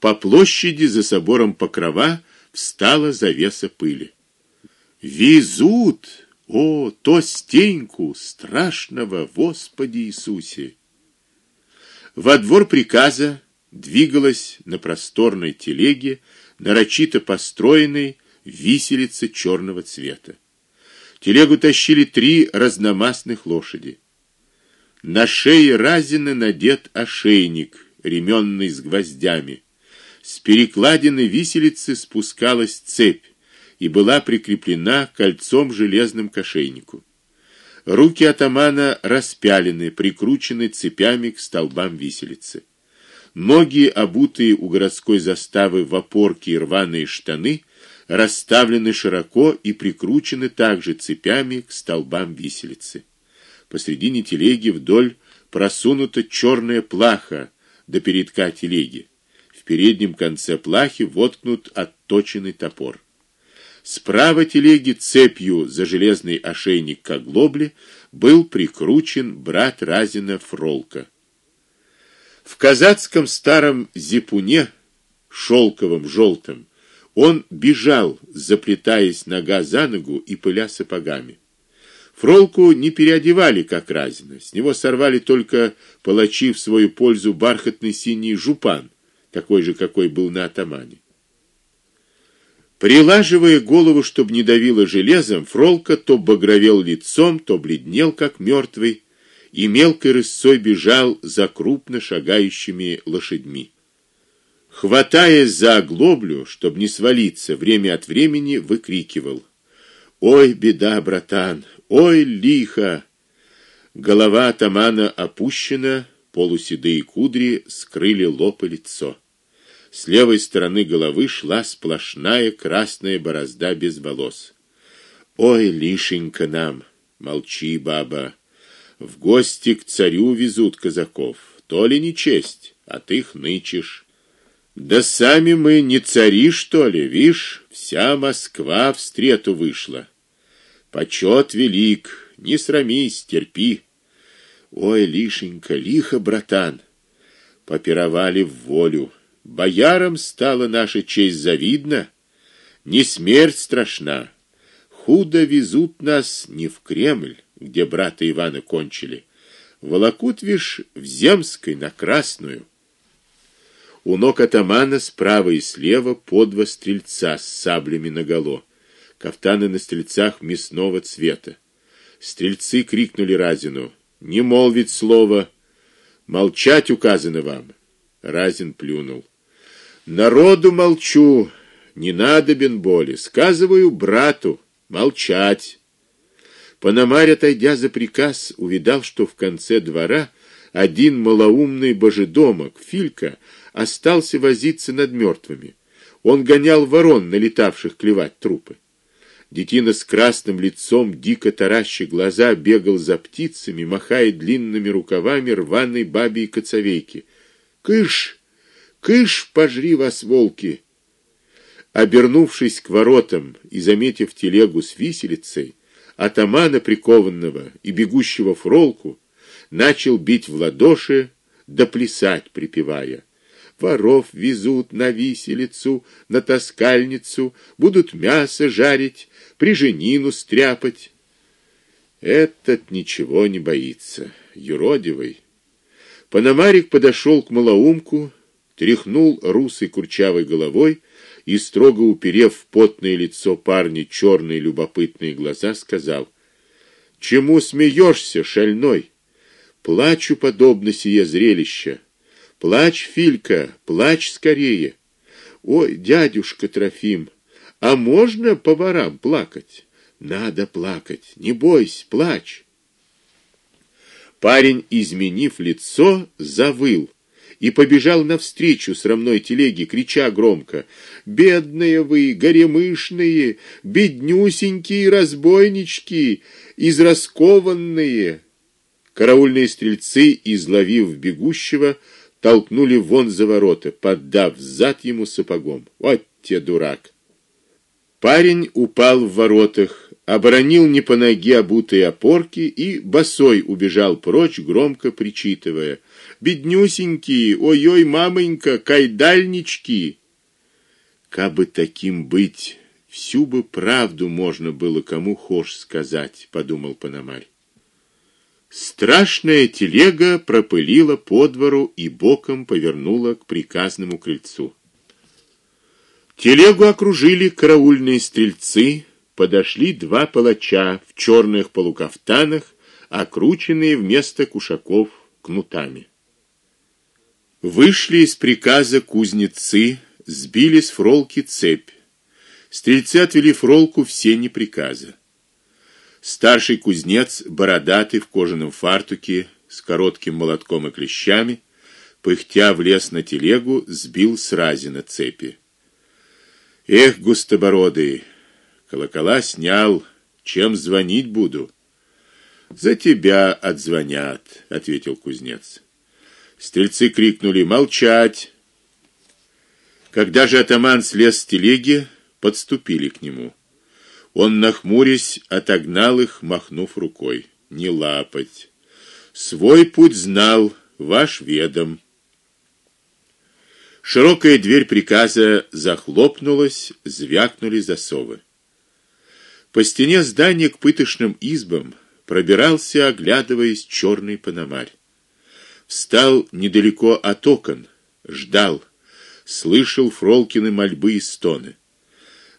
по площади за собором Покрова встала завеса пыли. Везут, о, то стеньку страшного, Господи Иисусе. Во двор приказа двигалась на просторной телеге, нарочито построенной виселица черного цвета. Телегу тащили три разномастных лошади. На шее Разина надет ошейник, ременный с гвоздями. С перекладины виселицы спускалась цепь и была прикреплена кольцом железным к ошейнику. Руки атамана распялены, прикручены цепями к столбам виселицы. Ноги, обутые у городской заставы в опорки и рваные штаны, расставлены широко и прикручены также цепями к столбам виселицы. Посредине телеги вдоль просунута черная плаха до передка телеги. Переднем конце плахи воткнут отточенный топор. Справа телеги цепью за железный ошейник к оглобле был прикручен брат Разина Фролка. В казацком старом зипуне шелковом желтом он бежал, заплетаясь нога за ногу и пыля сапогами. Фролку не переодевали как Разина, с него сорвали только палачи в свою пользу бархатный синий жупан, такой же, какой был на атамане. Прилаживая голову, чтобы не давило железом, Фролка то багровел лицом, то бледнел как мертвый, и мелкой рысцой бежал за крупно шагающими лошадьми. Хватаясь за оглоблю, чтобы не свалиться, время от времени выкрикивал: "Ой, беда, братан! Ой, лихо!" Голова атамана опущена, полуседые кудри скрыли лоб и лицо. С левой стороны головы шла сплошная красная борозда без волос. Ой, лишенька нам, молчи, баба. В гости к царю везут казаков. То ли не честь, а ты хнычешь. Да сами мы не цари, что ли, вишь, вся Москва встрету вышла. Почет велик, не срамись, терпи. Ой, лишенька, лихо, братан. Попировали в волю. Боярам стала наша честь завидна, не смерть страшна. Худо везут нас не в Кремль, где брата Ивана кончили, волокут вишь в Земской на Красную. У ног атамана справа и слева по два стрельца с саблями наголо. Кафтаны на стрельцах мясного цвета. Стрельцы крикнули Разину: "Не молвить слово, молчать указано вам". Разин плюнул. Народу молчу, не надо бен боли, сказываю брату молчать. Пономарь, отойдя за приказ, увидал, что в конце двора один малоумный божедомок, Филька, остался возиться над мертвыми. Он гонял ворон, налетавших клевать трупы. Детина с красным лицом, дико тараща глаза, бегал за птицами, махая длинными рукавами рваной бабьей коцовейки. Кыш! Кыш, пожри вас, волки! Обернувшись к воротам и заметив телегу с виселицей, атамана прикованного и бегущего фролку, начал бить в ладоши, да припевая: воров везут на виселицу, на таскальницу, будут мясо жарить, приженину стряпать. Этот ничего не боится, юродивый. Пономарик подошел к малоумку, тряхнул русой курчавой головой и строго уперев в потное лицо парня черные любопытные глаза, сказал: "Чему смеешься, шальной? Плачу подобно сие зрелище. Плачь, Филька, плачь скорее. Ой, дядюшка Трофим, а можно по ворам плакать? Надо плакать. Не бойся, плачь. Парень, изменив лицо, завыл и побежал навстречу срамной телеге, крича громко: "Бедные вы, горемышные, беднюсенькие разбойнички, израскованные!" Караульные стрельцы, изловив бегущего, толкнули вон за ворота, поддав зад ему сапогом. Вот те дурак. Парень упал в воротах, оборонил не по ноге обутые опорки и босой убежал прочь, громко причитывая: беднюсенькие, ой-ой, мамонька, кайдальнички. Кабы таким быть, всю бы правду можно было кому хошь сказать, подумал Пономарь. Страшная телега пропылила по двору и боком повернула к приказному крыльцу. Телегу окружили караульные стрельцы, подошли два палача в черных полукафтанах, окрученные вместо кушаков кнутами. Вышли из приказа кузнецы, сбили с фролки цепь. Стрельцы отвели фролку в сени приказа. Старший кузнец, бородатый в кожаном фартуке, с коротким молотком и клещами, пыхтя влез на телегу, сбил с разина цепи. Эх, густобородый, колокола снял, чем звонить буду? За тебя отзвонят, ответил кузнец. Стрельцы крикнули: "Молчать!" Когда же атаман слез с телеги, подступили к нему. Он нахмурясь отогнал их, махнув рукой: "Не лапать. Свой путь знал, ваш ведом". Широкая дверь приказа захлопнулась, звякнули засовы. По стене здания к пытошным избам пробирался, оглядываясь, черный пономарь. Встал недалеко от окон, ждал, слышал Фролкины мольбы и стоны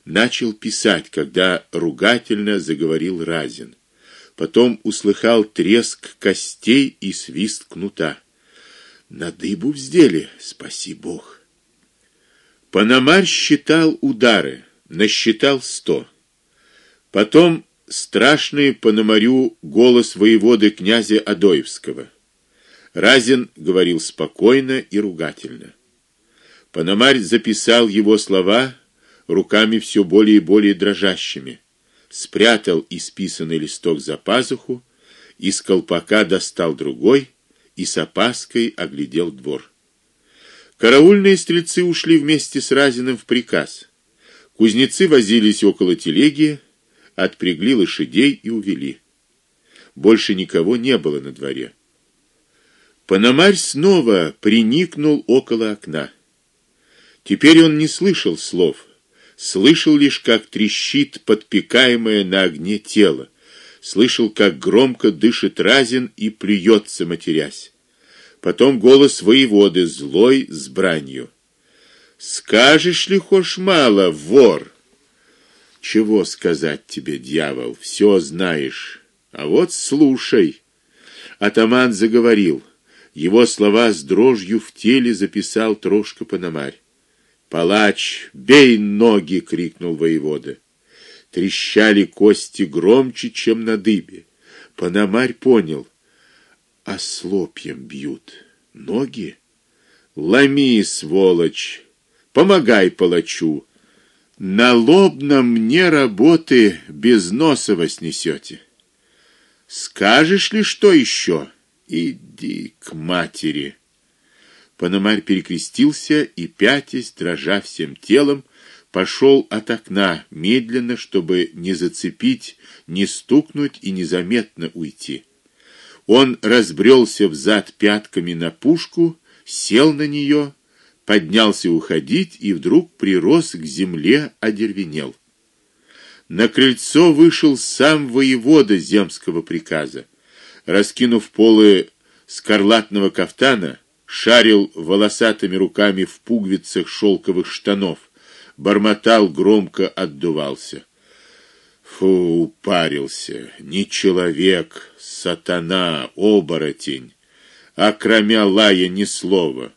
начал писать, когда ругательно заговорил Разин. Потом услыхал треск костей и свист кнута. На дыбу вздели, спаси Бог. Пономарь считал удары, насчитал сто. Потом страшный Пономарю голос воеводы князя Адоевского. Разин говорил спокойно и ругательно. Пономарь записал его слова руками все более и более дрожащими, спрятал исписанный листок за пазуху, из колпака достал другой и с опаской оглядел двор. Караульные стрельцы ушли вместе с Разиным в приказ. Кузнецы возились около телеги, отпрягли лошадей и увели. Больше никого не было на дворе. Пономарь снова приникнул около окна. Теперь он не слышал слов, слышал лишь, как трещит подпекаемое на огне тело, слышал, как громко дышит Разин и плюется, матерясь. Потом голос воеводы злой с бранью. Скажешь ли хошь мало, вор? Чего сказать тебе, дьявол? Все знаешь. А вот слушай. Атаман заговорил. Его слова с дрожью в теле записал Трошка Пономарь. Палач, бей ноги, крикнул воевода. Трещали кости громче, чем на дыбе. Пономарь понял: ослопьем бьют. Ноги? Ломи, сволочь. Помогай палачу. На лобном мне работы без носа воснесете. Скажешь ли что еще? Иди к матери. Пономарь перекрестился и пятясь, дрожа всем телом, пошел от окна, медленно, чтобы не зацепить, не стукнуть и незаметно уйти. Он разбрелся взад пятками на пушку, сел на нее, поднялся уходить и вдруг прирос к земле, одервенел. На крыльцо вышел сам воевода земского приказа. Раскинув полы скарлатного кафтана, шарил волосатыми руками в пуговицах шелковых штанов, бормотал громко, отдувался. Фу, упарился, не человек, сатана, оборотень, а кроме лая ни слова.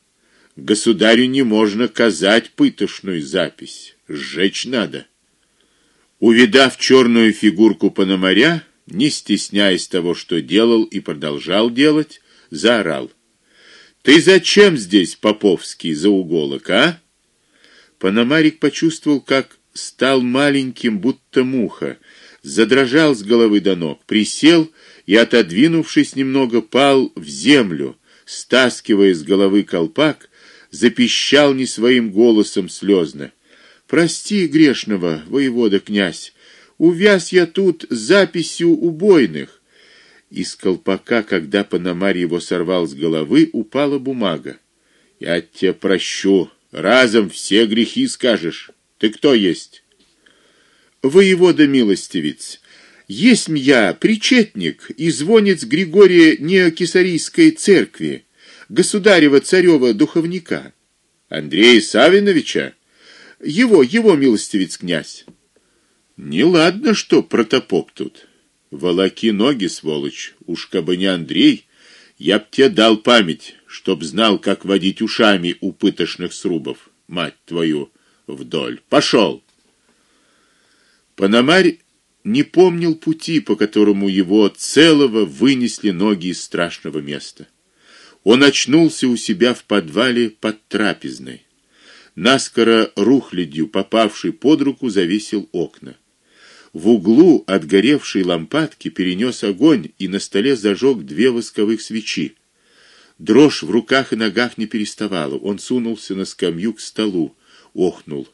Государю не можно казать пытошную запись, сжечь надо. Увидав черную фигурку Пономаря, не стесняясь того, что делал и продолжал делать, заорал: ты зачем здесь, Поповский, за уголок, а? Пономарик почувствовал, как стал маленьким, будто муха, задрожал с головы до ног, присел и отодвинувшись немного, пал в землю, стаскивая с головы колпак, запищал не своим голосом слезно: "Прости грешного, воевода князь, увяз я тут записью убойных. Из колпака, когда Пономарь его сорвал с головы, упала бумага. Я тебя прощу, разом все грехи скажешь. Ты кто есть? Воевода милостивец. Есть я причетник и звонец Григория Неокесарийской церкви, государева царева духовника. Андрея Савиновича, его, его милостивец князь. Не ладно, что протопоп тут. Волоки ноги, сволочь. Уж кабы не Андрей, я б тебе дал память, чтоб знал, как водить ушами у пытошных срубов. Мать твою, вдоль. Пошел. Пономарь не помнил пути, по которому его целого вынесли ноги из страшного места. Он очнулся у себя в подвале под трапезной. Наскоро рухлядью, попавший под руку, завесил окна. В углу от горевшей лампадки перенес огонь и на столе зажег две восковых свечи. Дрожь в руках и ногах не переставала. Он сунулся на скамью к столу, охнул.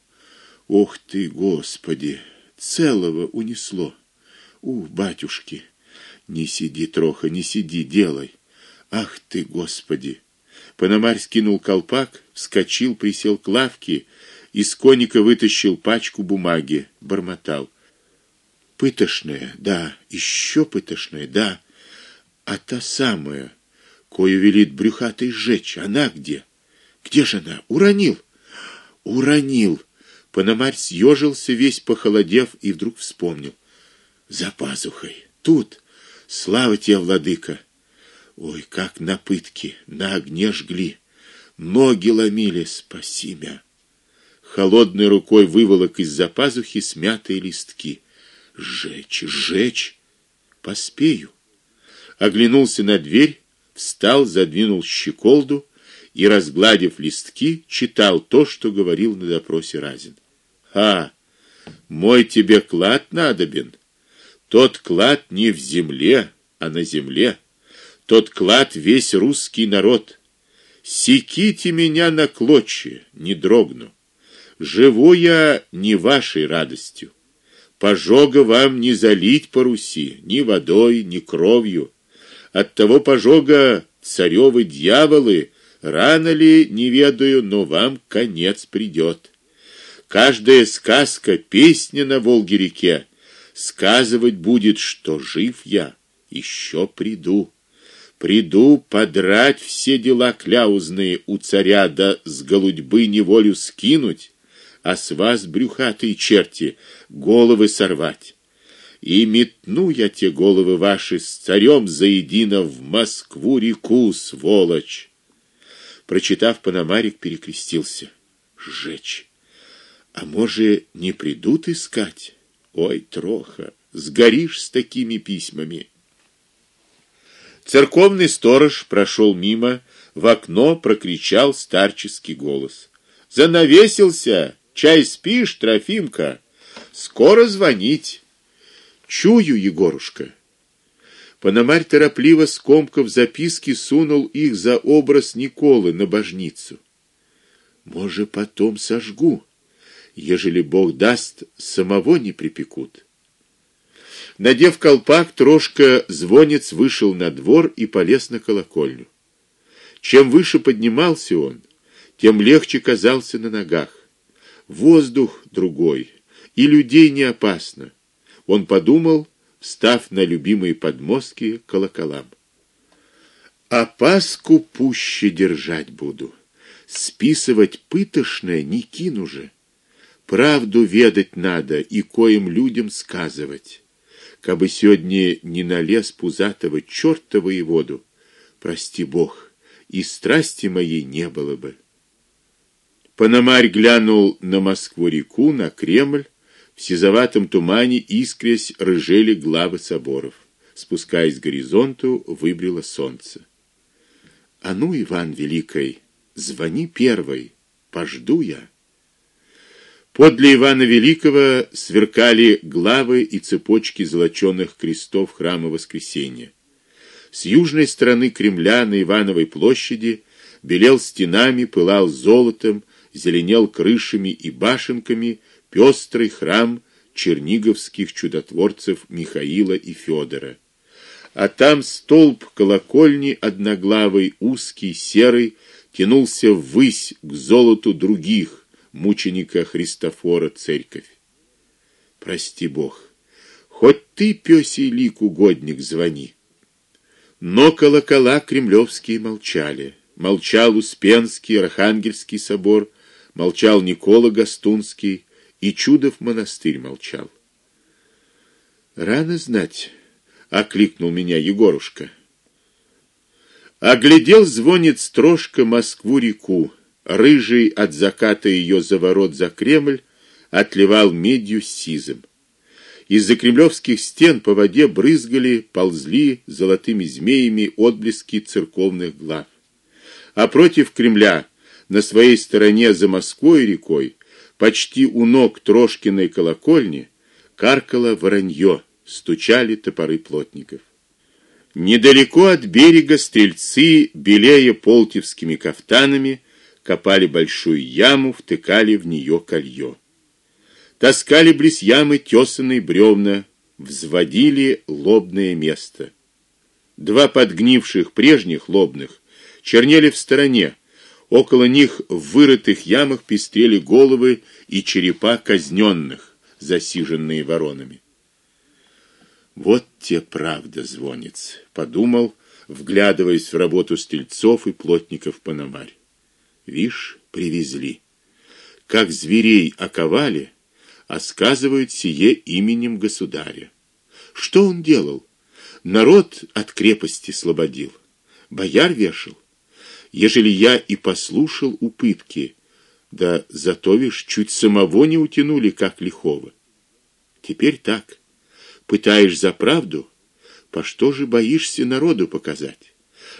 Ох ты, Господи, целого унесло. У, батюшки, не сиди троха, не сиди, делай. Ах ты, Господи. Пономарь скинул колпак, вскочил, присел к лавке, из коника вытащил пачку бумаги, бормотал: Пытошная, да, еще пытошная, да. А та самая, кою велит брюхатый сжечь, она где? Где же она? Уронил. Уронил. Пономарь съежился весь похолодев и вдруг вспомнил: за пазухой. Тут. Слава тебе, владыка. Ой, как на пытке, на огне жгли. Ноги ломили, спаси меня. Холодной рукой выволок из-за пазухи смятые листки сжечь, сжечь. Поспею. Оглянулся на дверь, встал, задвинул щеколду и разгладив листки, читал то, что говорил на допросе Разин. А, мой тебе клад надобен. Тот клад не в земле, а на земле. Тот клад весь русский народ. Секите меня на клочья, не дрогну. Живу я не вашей радостью. Пожога вам не залить по Руси ни водой, ни кровью. От того пожога царевы дьяволы рано ли, не ведаю, но вам конец придет. Каждая сказка, песня на Волге-реке сказывать будет, что жив я, еще приду. Приду подрать все дела кляузные у царя да с голудьбы неволю скинуть а с вас брюхатые черти головы сорвать. И метну я те головы ваши с царем заедино в Москву-реку, сволочь. Прочитав Пономарик, перекрестился. Сжечь. А може, не придут искать? Ой, троха, сгоришь с такими письмами. Церковный сторож прошел мимо, в окно прокричал старческий голос: "Занавесился! Чай спишь, Трофимка? Скоро звонить. Чую, Егорушка. Пономарь торопливо скомкав записки сунул их за образ Николы на божницу. Може, потом сожгу, ежели Бог даст, самого не припекут. Надев колпак, трошка звонец вышел на двор и полез на колокольню. Чем выше поднимался он, тем легче казался на ногах воздух другой, и людей не опасно. Он подумал, встав на любимые подмостки колоколам. А паску пуще держать буду. Списывать пытошное не кину же. Правду ведать надо и коим людям сказывать. Кабы сегодня не налез пузатого чёрта воеводу, прости Бог, и страсти моей не было бы. Пономарь глянул на Москву-реку, на Кремль. В сизоватом тумане искрясь рыжели главы соборов. Спускаясь к горизонту, выбрило солнце. А ну, Иван Великий, звони первой, пожду я. Подле Ивана Великого сверкали главы и цепочки золочёных крестов храма Воскресения. С южной стороны Кремля на Ивановой площади белел стенами, пылал золотом, зеленел крышами и башенками пестрый храм черниговских чудотворцев Михаила и Федора. а там столб колокольни одноглавый, узкий, серый, тянулся ввысь к золоту других мученика Христофора церковь. Прости Бог. Хоть ты пёсий лик угодник звони. Но колокола кремлевские молчали. Молчал Успенский, Архангельский собор, молчал Никола Гастунский, и Чудов монастырь молчал. Рано знать, окликнул меня Егорушка. Оглядел звонит строжка Москву-реку, рыжий от заката ее заворот за Кремль отливал медью сизым. Из-за кремлевских стен по воде брызгали, ползли золотыми змеями отблески церковных глав. А против Кремля, на своей стороне за Москвой рекой, почти у ног Трошкиной колокольни, каркало воронье стучали топоры плотников. Недалеко от берега стрельцы, белея полтевскими кафтанами, копали большую яму, втыкали в нее колье. Таскали близ ямы тесаные бревна, взводили лобное место. Два подгнивших прежних лобных чернели в стороне. Около них в вырытых ямах пестрели головы и черепа казненных, засиженные воронами. Вот те правда звонец, подумал, вглядываясь в работу стрельцов и плотников Пономарь. Вишь, привезли. Как зверей оковали, а сказывают сие именем государя. Что он делал? Народ от крепости слободил, бояр вешал. Ежели я и послушал у пытки, да зато вишь чуть самого не утянули как лихого. Теперь так пытаешь за правду, по что же боишься народу показать?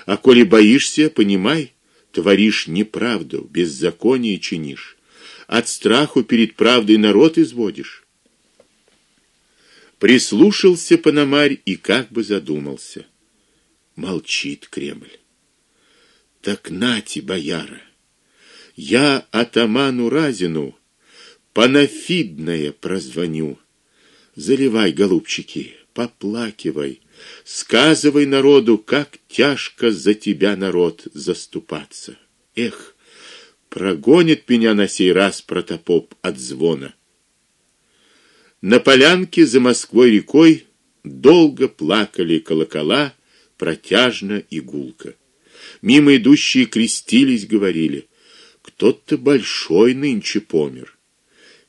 А коли боишься, понимай, творишь неправду, беззаконие чинишь, от страху перед правдой народ изводишь. Прислушался Пономарь и как бы задумался. Молчит Кремль. Так нати, бояра. Я атаману Разину панафидное прозвоню. Заливай, голубчики, поплакивай, сказывай народу, как тяжко за тебя народ заступаться. Эх, прогонит меня на сей раз протопоп от звона. На полянке за Москвой рекой долго плакали колокола, протяжно и гулко. Мимо идущие крестились, говорили: кто-то большой нынче помер.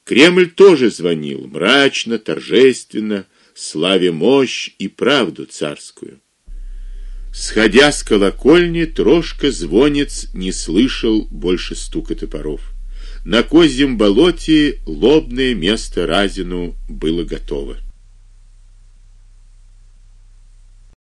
Кремль тоже звонил, мрачно, торжественно, славя мощь и правду царскую. Сходя с колокольни, трошка звонец не слышал больше стука топоров. На козьем болоте лобное место Разину было готово.